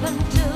happened to